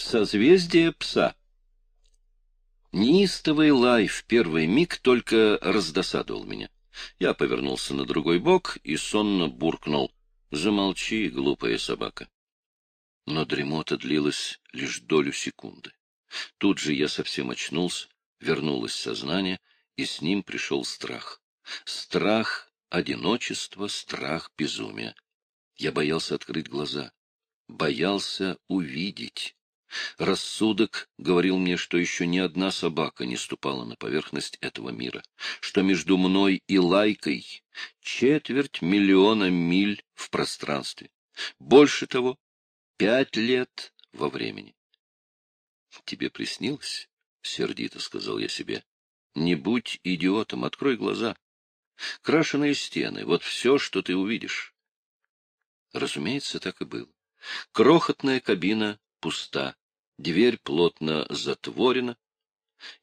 Созвездие пса. Неистовый лай в первый миг только раздосадовал меня. Я повернулся на другой бок и сонно буркнул. Замолчи, глупая собака. Но дремота длилась лишь долю секунды. Тут же я совсем очнулся, вернулось сознание, и с ним пришел страх. Страх одиночества, страх безумия. Я боялся открыть глаза, боялся увидеть. Рассудок говорил мне, что еще ни одна собака не ступала на поверхность этого мира, что между мной и лайкой четверть миллиона миль в пространстве. Больше того, пять лет во времени. — Тебе приснилось? — сердито сказал я себе. — Не будь идиотом, открой глаза. Крашеные стены — вот все, что ты увидишь. Разумеется, так и было. Крохотная кабина пуста. Дверь плотно затворена.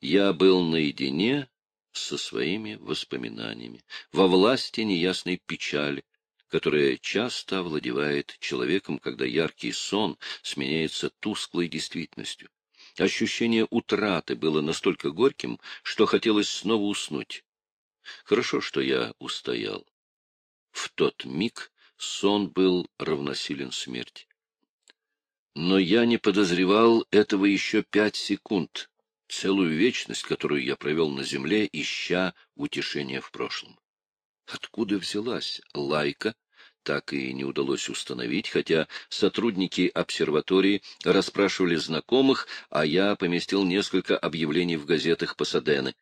Я был наедине со своими воспоминаниями, во власти неясной печали, которая часто овладевает человеком, когда яркий сон сменяется тусклой действительностью. Ощущение утраты было настолько горьким, что хотелось снова уснуть. Хорошо, что я устоял. В тот миг сон был равносилен смерти. Но я не подозревал этого еще пять секунд, целую вечность, которую я провел на земле, ища утешения в прошлом. Откуда взялась лайка, так и не удалось установить, хотя сотрудники обсерватории расспрашивали знакомых, а я поместил несколько объявлений в газетах Пасадены.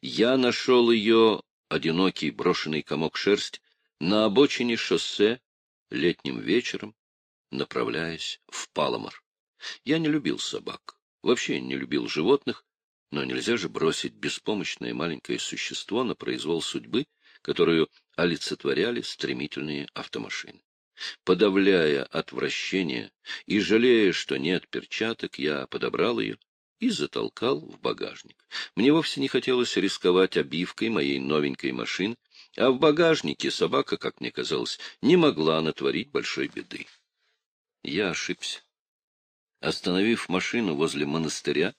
Я нашел ее, одинокий брошенный комок шерсть, на обочине шоссе летним вечером направляясь в Паломар. Я не любил собак, вообще не любил животных, но нельзя же бросить беспомощное маленькое существо на произвол судьбы, которую олицетворяли стремительные автомашины. Подавляя отвращение и жалея, что нет перчаток, я подобрал ее и затолкал в багажник. Мне вовсе не хотелось рисковать обивкой моей новенькой машины, а в багажнике собака, как мне казалось, не могла натворить большой беды. Я ошибся. Остановив машину возле монастыря,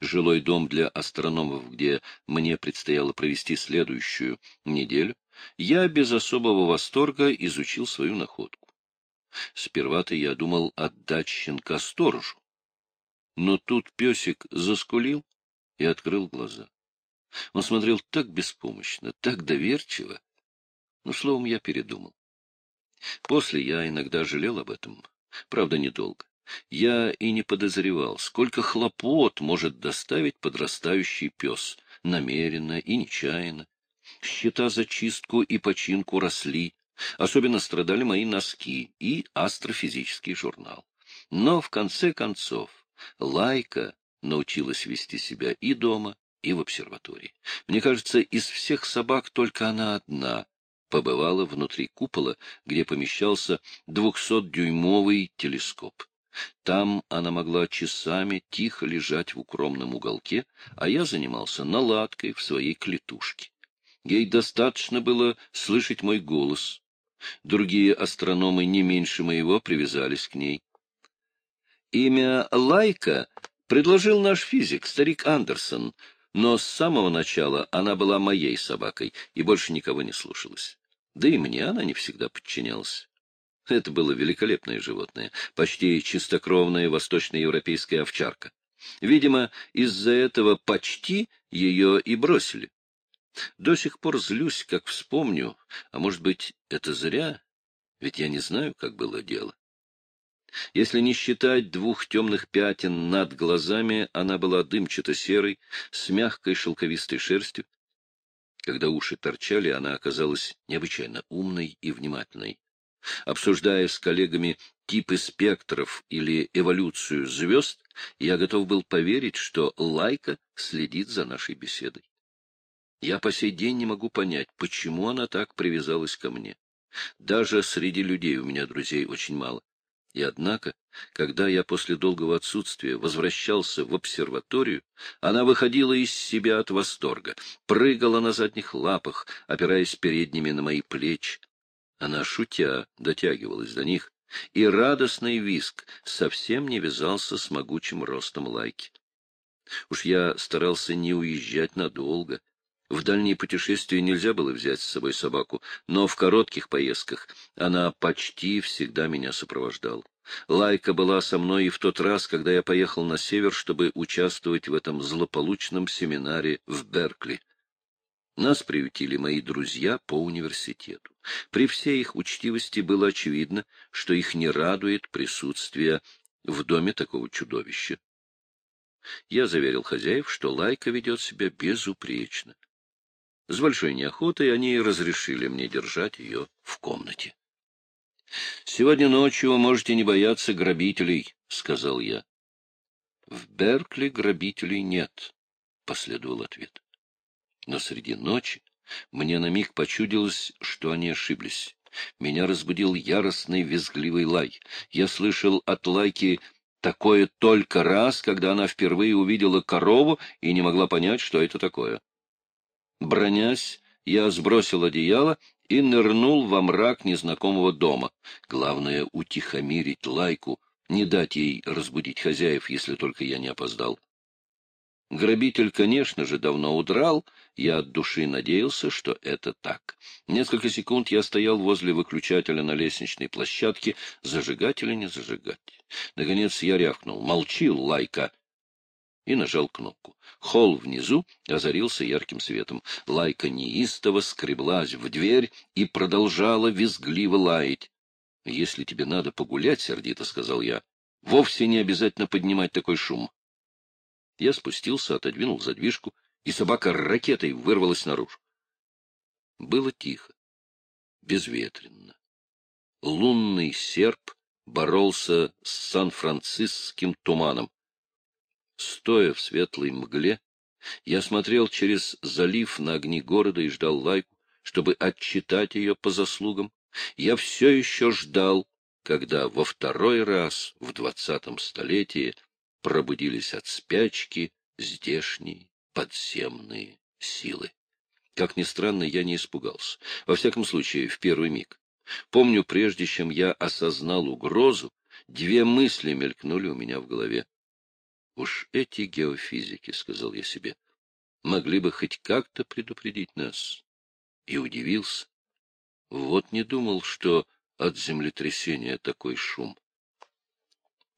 жилой дом для астрономов, где мне предстояло провести следующую неделю, я без особого восторга изучил свою находку. Сперва-то я думал отдать щенка сторожу. Но тут песик заскулил и открыл глаза. Он смотрел так беспомощно, так доверчиво. Ну, словом, я передумал. После я иногда жалел об этом. Правда, недолго. Я и не подозревал, сколько хлопот может доставить подрастающий пес, намеренно и нечаянно. Счета за чистку и починку росли, особенно страдали мои носки и астрофизический журнал. Но, в конце концов, Лайка научилась вести себя и дома, и в обсерватории. Мне кажется, из всех собак только она одна побывала внутри купола, где помещался двухсотдюймовый телескоп. Там она могла часами тихо лежать в укромном уголке, а я занимался наладкой в своей клетушке. Ей достаточно было слышать мой голос. Другие астрономы не меньше моего привязались к ней. Имя Лайка предложил наш физик, старик Андерсон, но с самого начала она была моей собакой и больше никого не слушалась. Да и мне она не всегда подчинялась. Это было великолепное животное, почти чистокровная восточноевропейская овчарка. Видимо, из-за этого почти ее и бросили. До сих пор злюсь, как вспомню, а может быть, это зря, ведь я не знаю, как было дело. Если не считать двух темных пятен над глазами, она была дымчато-серой, с мягкой шелковистой шерстью. Когда уши торчали, она оказалась необычайно умной и внимательной. Обсуждая с коллегами типы спектров или эволюцию звезд, я готов был поверить, что Лайка следит за нашей беседой. Я по сей день не могу понять, почему она так привязалась ко мне. Даже среди людей у меня друзей очень мало. И однако, когда я после долгого отсутствия возвращался в обсерваторию, она выходила из себя от восторга, прыгала на задних лапах, опираясь передними на мои плечи. Она, шутя, дотягивалась до них, и радостный виск совсем не вязался с могучим ростом лайки. Уж я старался не уезжать надолго. В дальние путешествия нельзя было взять с собой собаку, но в коротких поездках она почти всегда меня сопровождала. Лайка была со мной и в тот раз, когда я поехал на север, чтобы участвовать в этом злополучном семинаре в Беркли. Нас приютили мои друзья по университету. При всей их учтивости было очевидно, что их не радует присутствие в доме такого чудовища. Я заверил хозяев, что Лайка ведет себя безупречно. С большой неохотой они разрешили мне держать ее в комнате. — Сегодня ночью вы можете не бояться грабителей, — сказал я. — В Беркли грабителей нет, — последовал ответ. Но среди ночи мне на миг почудилось, что они ошиблись. Меня разбудил яростный визгливый лай. Я слышал от лайки такое только раз, когда она впервые увидела корову и не могла понять, что это такое. Бронясь, я сбросил одеяло и нырнул во мрак незнакомого дома. Главное — утихомирить лайку, не дать ей разбудить хозяев, если только я не опоздал. Грабитель, конечно же, давно удрал, я от души надеялся, что это так. Несколько секунд я стоял возле выключателя на лестничной площадке, зажигать или не зажигать. Наконец я рявкнул «Молчи, лайка!» И нажал кнопку. Холл внизу озарился ярким светом. Лайка неистово скреблась в дверь и продолжала визгливо лаять. — Если тебе надо погулять, — сердито сказал я, — вовсе не обязательно поднимать такой шум. Я спустился, отодвинул задвижку, и собака ракетой вырвалась наружу. Было тихо, безветренно. Лунный серп боролся с сан-франциским туманом. Стоя в светлой мгле, я смотрел через залив на огни города и ждал лайку, чтобы отчитать ее по заслугам. Я все еще ждал, когда во второй раз в двадцатом столетии пробудились от спячки здешние подземные силы. Как ни странно, я не испугался. Во всяком случае, в первый миг. Помню, прежде чем я осознал угрозу, две мысли мелькнули у меня в голове. Уж эти геофизики, — сказал я себе, — могли бы хоть как-то предупредить нас. И удивился. Вот не думал, что от землетрясения такой шум.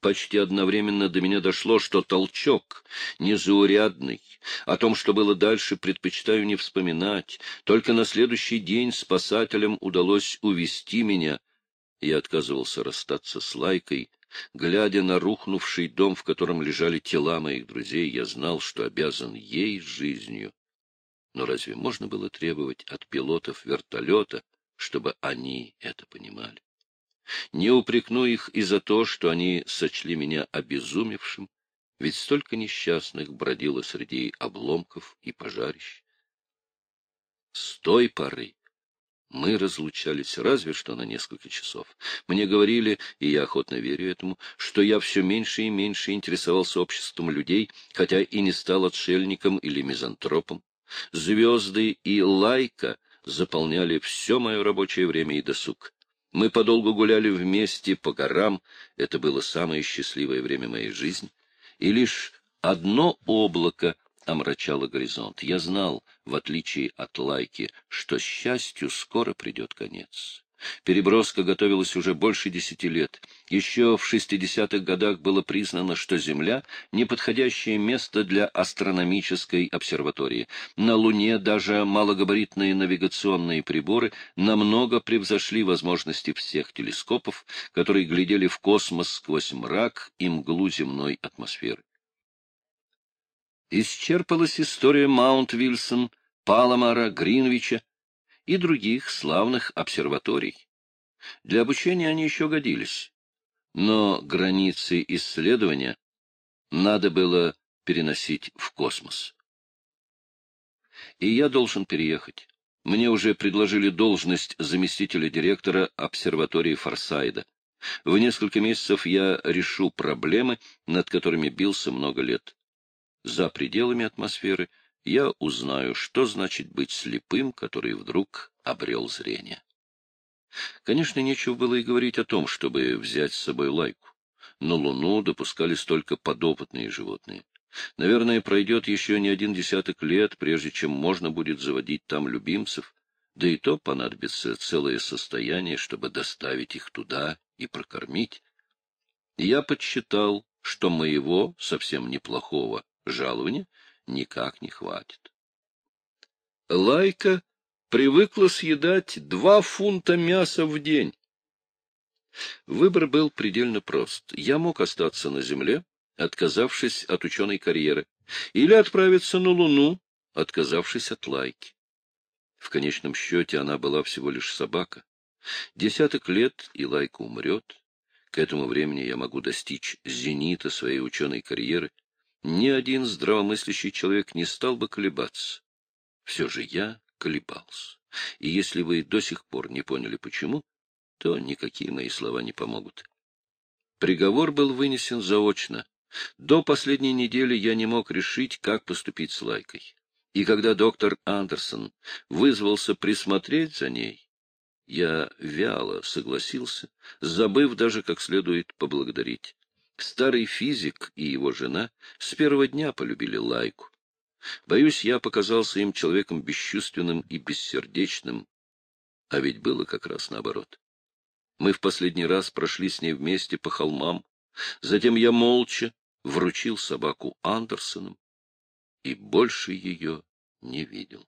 Почти одновременно до меня дошло, что толчок незаурядный. О том, что было дальше, предпочитаю не вспоминать. Только на следующий день спасателям удалось увести меня. Я отказывался расстаться с Лайкой. Глядя на рухнувший дом, в котором лежали тела моих друзей, я знал, что обязан ей жизнью. Но разве можно было требовать от пилотов вертолета, чтобы они это понимали? Не упрекну их и за то, что они сочли меня обезумевшим, ведь столько несчастных бродило среди обломков и пожарищ. С той поры мы разлучались разве что на несколько часов. Мне говорили, и я охотно верю этому, что я все меньше и меньше интересовался обществом людей, хотя и не стал отшельником или мизантропом. Звезды и лайка заполняли все мое рабочее время и досуг. Мы подолгу гуляли вместе по горам, это было самое счастливое время моей жизни, и лишь одно облако омрачало горизонт. Я знал, в отличие от Лайки, что счастью скоро придет конец. Переброска готовилась уже больше десяти лет. Еще в 60-х годах было признано, что Земля — неподходящее место для астрономической обсерватории. На Луне даже малогабаритные навигационные приборы намного превзошли возможности всех телескопов, которые глядели в космос сквозь мрак и мглу земной атмосферы. Исчерпалась история Маунт-Вильсон, Паламара, Гринвича, и других славных обсерваторий. Для обучения они еще годились, но границы исследования надо было переносить в космос. И я должен переехать. Мне уже предложили должность заместителя директора обсерватории Форсайда. В несколько месяцев я решу проблемы, над которыми бился много лет. За пределами атмосферы я узнаю, что значит быть слепым, который вдруг обрел зрение. Конечно, нечего было и говорить о том, чтобы взять с собой лайку. На Луну допускались только подопытные животные. Наверное, пройдет еще не один десяток лет, прежде чем можно будет заводить там любимцев, да и то понадобится целое состояние, чтобы доставить их туда и прокормить. Я подсчитал, что моего, совсем неплохого, жалования никак не хватит. Лайка привыкла съедать два фунта мяса в день. Выбор был предельно прост. Я мог остаться на земле, отказавшись от ученой карьеры, или отправиться на Луну, отказавшись от лайки. В конечном счете она была всего лишь собака. Десяток лет, и лайка умрет. К этому времени я могу достичь зенита своей ученой карьеры. Ни один здравомыслящий человек не стал бы колебаться. Все же я колебался. И если вы до сих пор не поняли почему, то никакие мои слова не помогут. Приговор был вынесен заочно. До последней недели я не мог решить, как поступить с Лайкой. И когда доктор Андерсон вызвался присмотреть за ней, я вяло согласился, забыв даже как следует поблагодарить. Старый физик и его жена с первого дня полюбили Лайку. Боюсь, я показался им человеком бесчувственным и бессердечным, а ведь было как раз наоборот. Мы в последний раз прошли с ней вместе по холмам, затем я молча вручил собаку Андерсонам и больше ее не видел.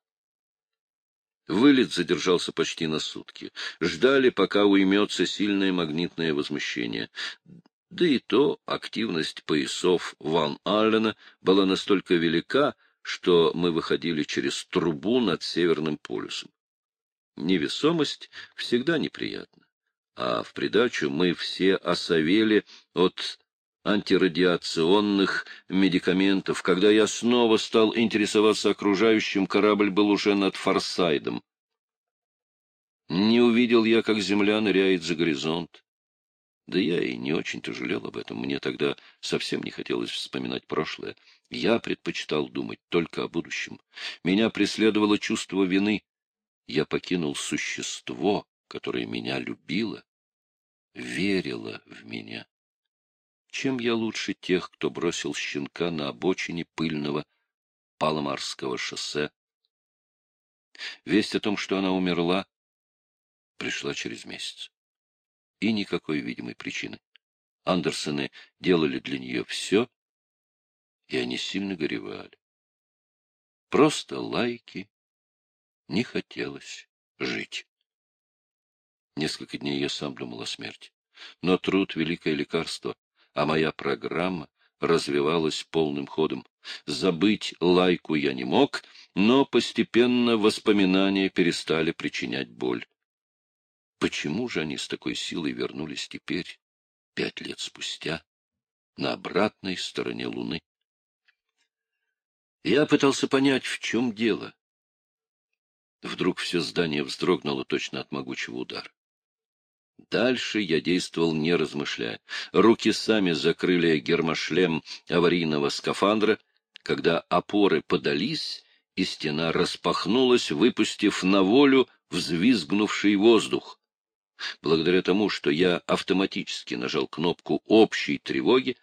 Вылет задержался почти на сутки. Ждали, пока уймется сильное магнитное возмущение. Да и то активность поясов Ван Аллена была настолько велика, что мы выходили через трубу над Северным полюсом. Невесомость всегда неприятна, а в придачу мы все осовели от антирадиационных медикаментов. Когда я снова стал интересоваться окружающим, корабль был уже над Форсайдом. Не увидел я, как земля ныряет за горизонт. Да я и не очень-то жалел об этом. Мне тогда совсем не хотелось вспоминать прошлое. Я предпочитал думать только о будущем. Меня преследовало чувство вины. Я покинул существо, которое меня любило, верило в меня. Чем я лучше тех, кто бросил щенка на обочине пыльного Паломарского шоссе? Весть о том, что она умерла, пришла через месяц. И никакой видимой причины. Андерсоны делали для нее все, и они сильно горевали. Просто лайки не хотелось жить. Несколько дней я сам думал о смерти. Но труд — великое лекарство а моя программа развивалась полным ходом. Забыть лайку я не мог, но постепенно воспоминания перестали причинять боль. Почему же они с такой силой вернулись теперь, пять лет спустя, на обратной стороне Луны? Я пытался понять, в чем дело. Вдруг все здание вздрогнуло точно от могучего удара. Дальше я действовал не размышляя. Руки сами закрыли гермошлем аварийного скафандра. Когда опоры подались, и стена распахнулась, выпустив на волю взвизгнувший воздух. Благодаря тому, что я автоматически нажал кнопку общей тревоги,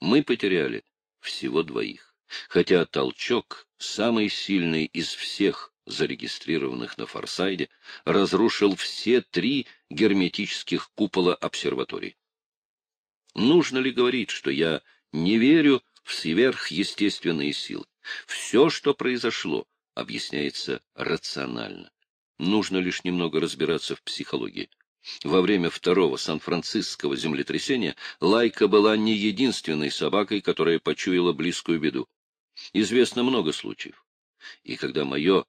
мы потеряли всего двоих. Хотя толчок, самый сильный из всех зарегистрированных на Форсайде, разрушил все три герметических купола обсерватории. Нужно ли говорить, что я не верю в сверхъестественные силы? Все, что произошло, объясняется рационально. Нужно лишь немного разбираться в психологии. Во время второго сан-франциского землетрясения Лайка была не единственной собакой, которая почуяла близкую беду. Известно много случаев. И когда мое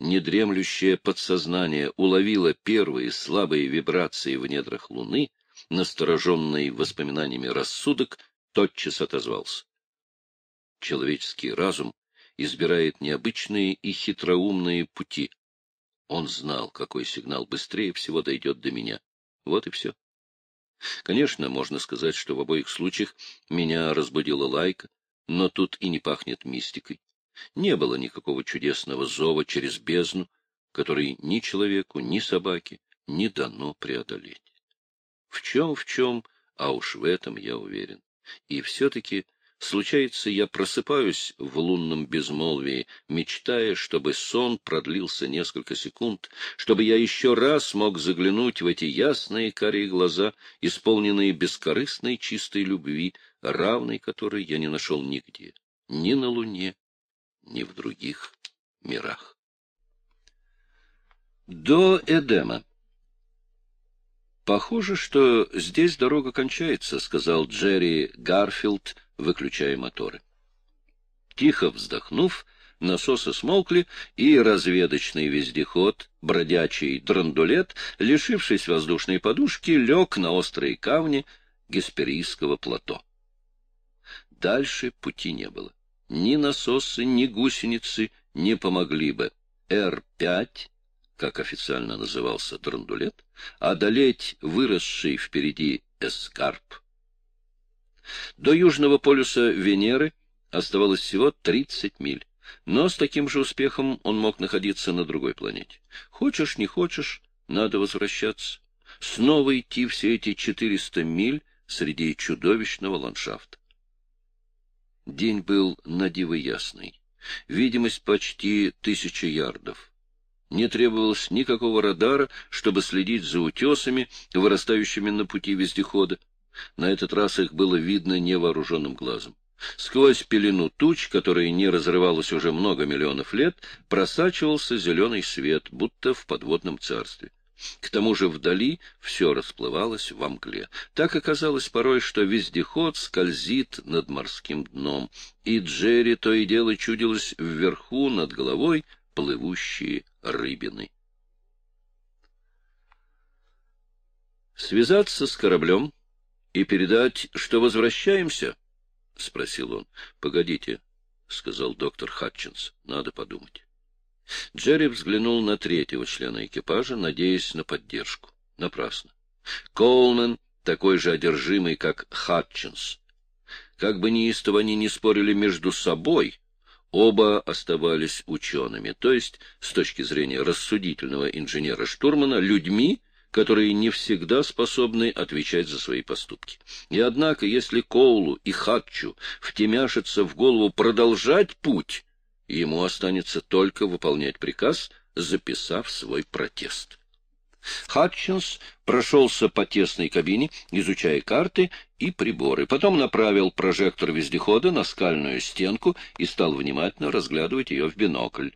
недремлющее подсознание уловило первые слабые вибрации в недрах Луны, настороженный воспоминаниями рассудок тотчас отозвался. Человеческий разум избирает необычные и хитроумные пути. Он знал, какой сигнал быстрее всего дойдет до меня. Вот и все. Конечно, можно сказать, что в обоих случаях меня разбудила лайка, но тут и не пахнет мистикой. Не было никакого чудесного зова через бездну, который ни человеку, ни собаке не дано преодолеть. В чем, в чем, а уж в этом я уверен. И все-таки Случается, я просыпаюсь в лунном безмолвии, мечтая, чтобы сон продлился несколько секунд, чтобы я еще раз мог заглянуть в эти ясные карие глаза, исполненные бескорыстной чистой любви, равной которой я не нашел нигде, ни на Луне, ни в других мирах. До Эдема «Похоже, что здесь дорога кончается», — сказал Джерри Гарфилд, выключая моторы. Тихо вздохнув, насосы смолкли, и разведочный вездеход, бродячий драндулет, лишившись воздушной подушки, лег на острые камни Гесперийского плато. Дальше пути не было. Ни насосы, ни гусеницы не помогли бы. Р-5 как официально назывался драндулет, одолеть выросший впереди эскарп. До южного полюса Венеры оставалось всего 30 миль, но с таким же успехом он мог находиться на другой планете. Хочешь, не хочешь, надо возвращаться. Снова идти все эти 400 миль среди чудовищного ландшафта. День был надиво ясный. Видимость почти тысяча ярдов. Не требовалось никакого радара, чтобы следить за утесами, вырастающими на пути вездехода. На этот раз их было видно невооруженным глазом. Сквозь пелену туч, которая не разрывалась уже много миллионов лет, просачивался зеленый свет, будто в подводном царстве. К тому же вдали все расплывалось во мгле. Так оказалось порой, что вездеход скользит над морским дном, и Джерри то и дело чудилось вверху над головой плывущие рыбины. Связаться с кораблем и передать, что возвращаемся? — спросил он. — Погодите, — сказал доктор Хатчинс. — Надо подумать. Джерри взглянул на третьего члена экипажа, надеясь на поддержку. Напрасно. Коулман такой же одержимый, как Хатчинс. Как бы неистово они не спорили между собой, Оба оставались учеными, то есть, с точки зрения рассудительного инженера-штурмана, людьми, которые не всегда способны отвечать за свои поступки. И однако, если Коулу и Хатчу втемяшится в голову продолжать путь, ему останется только выполнять приказ, записав свой протест. Хатчинс прошелся по тесной кабине, изучая карты и приборы. Потом направил прожектор вездехода на скальную стенку и стал внимательно разглядывать ее в бинокль.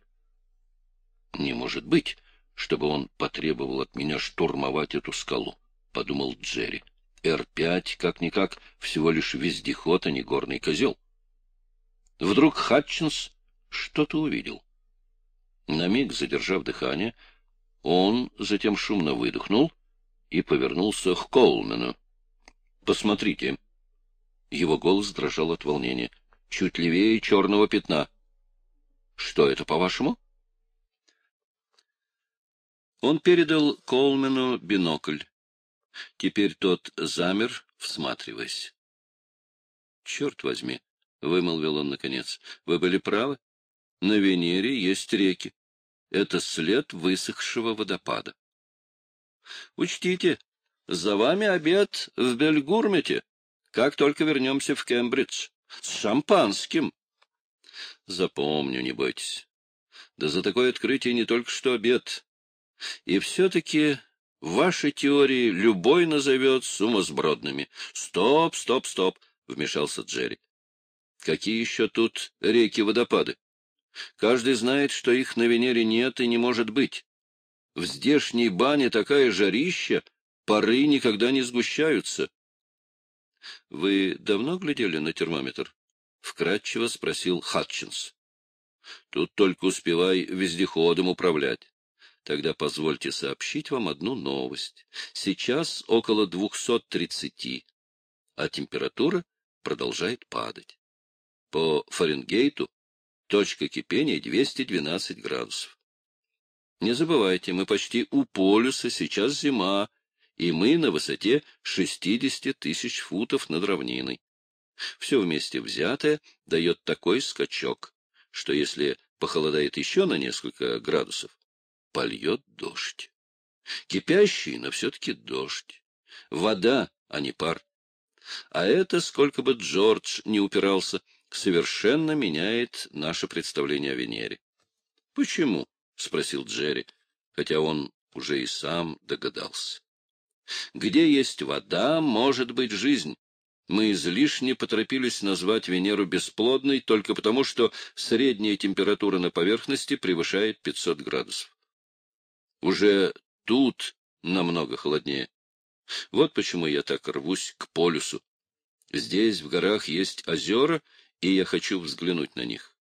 «Не может быть, чтобы он потребовал от меня штурмовать эту скалу», — подумал Джерри. «Р-5, как-никак, всего лишь вездеход, а не горный козел». Вдруг Хатчинс что-то увидел. На миг, задержав дыхание, он затем шумно выдохнул и повернулся к Коулмену. — Посмотрите. Его голос дрожал от волнения. Чуть левее черного пятна. — Что это, по-вашему? Он передал Коулмену бинокль. Теперь тот замер, всматриваясь. — Черт возьми, — вымолвил он наконец, — вы были правы. На Венере есть реки. Это след высохшего водопада. Учтите, за вами обед в Бельгурмете, как только вернемся в Кембридж. С шампанским. Запомню, не бойтесь. Да за такое открытие не только что обед. И все-таки ваши теории любой назовет сумасбродными. Стоп, стоп, стоп, — вмешался Джерри. Какие еще тут реки-водопады? Каждый знает, что их на Венере нет и не может быть. В здешней бане такая жарища, пары никогда не сгущаются. — Вы давно глядели на термометр? — вкратчиво спросил Хатчинс. — Тут только успевай вездеходом управлять. Тогда позвольте сообщить вам одну новость. Сейчас около двухсот тридцати, а температура продолжает падать. По Фаренгейту Точка кипения 212 градусов. Не забывайте, мы почти у полюса, сейчас зима, и мы на высоте 60 тысяч футов над равниной. Все вместе взятое дает такой скачок, что если похолодает еще на несколько градусов, польет дождь. Кипящий, но все-таки дождь. Вода, а не пар. А это, сколько бы Джордж не упирался, совершенно меняет наше представление о Венере. — Почему? — спросил Джерри, хотя он уже и сам догадался. — Где есть вода, может быть жизнь. Мы излишне поторопились назвать Венеру бесплодной только потому, что средняя температура на поверхности превышает 500 градусов. Уже тут намного холоднее. Вот почему я так рвусь к полюсу. Здесь, в горах, есть озера, и я хочу взглянуть на них.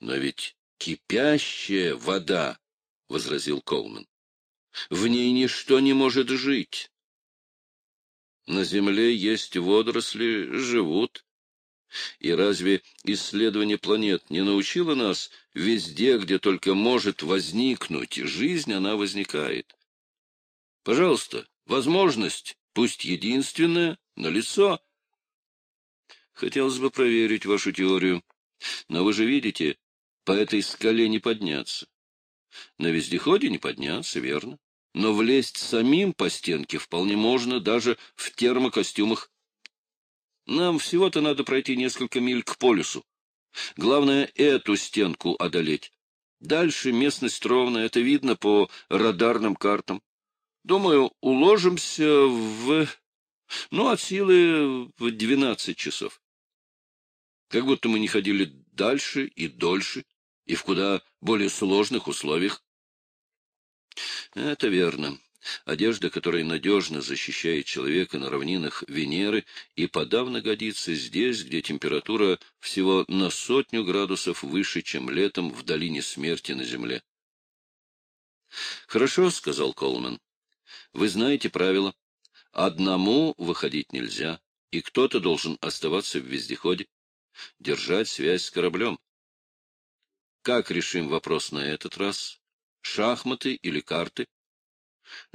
Но ведь кипящая вода, — возразил Колман, — в ней ничто не может жить. На земле есть водоросли, живут. И разве исследование планет не научило нас, везде, где только может возникнуть жизнь, она возникает? Пожалуйста, возможность, пусть единственная, но лицо. Хотелось бы проверить вашу теорию. Но вы же видите, по этой скале не подняться. На вездеходе не подняться, верно? но влезть самим по стенке вполне можно даже в термокостюмах. Нам всего-то надо пройти несколько миль к полюсу. Главное, эту стенку одолеть. Дальше местность ровная, это видно по радарным картам. Думаю, уложимся в... ну, от силы в двенадцать часов. Как будто мы не ходили дальше и дольше, и в куда более сложных условиях. Это верно. Одежда, которая надежно защищает человека на равнинах Венеры, и подавно годится здесь, где температура всего на сотню градусов выше, чем летом в долине смерти на Земле. «Хорошо», — сказал Колман. «Вы знаете правила. Одному выходить нельзя, и кто-то должен оставаться в вездеходе, держать связь с кораблем. Как решим вопрос на этот раз?» Шахматы или карты? —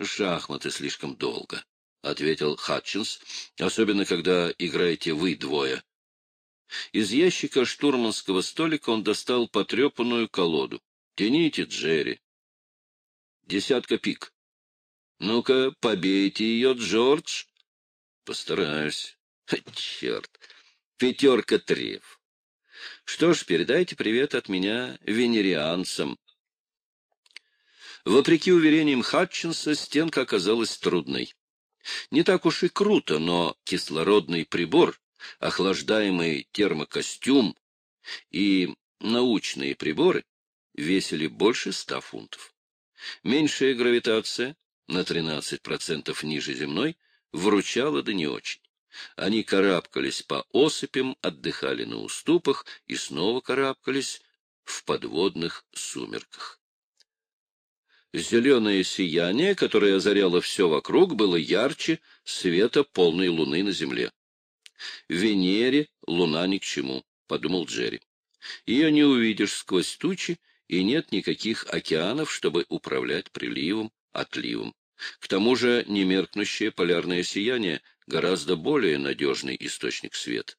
Шахматы слишком долго, — ответил Хатчинс, — особенно когда играете вы двое. Из ящика штурманского столика он достал потрепанную колоду. — Тяните, Джерри. — Десятка пик. — Ну-ка, побейте ее, Джордж. — Постараюсь. — Черт! Пятерка треф. Что ж, передайте привет от меня венерианцам. Вопреки уверениям Хатчинса, стенка оказалась трудной. Не так уж и круто, но кислородный прибор, охлаждаемый термокостюм и научные приборы весили больше ста фунтов. Меньшая гравитация, на 13% ниже земной, вручала да не очень. Они карабкались по осыпям, отдыхали на уступах и снова карабкались в подводных сумерках. Зеленое сияние, которое озаряло все вокруг, было ярче света полной луны на земле. Венере луна ни к чему, — подумал Джерри. Ее не увидишь сквозь тучи, и нет никаких океанов, чтобы управлять приливом, отливом. К тому же немеркнущее полярное сияние — гораздо более надежный источник света.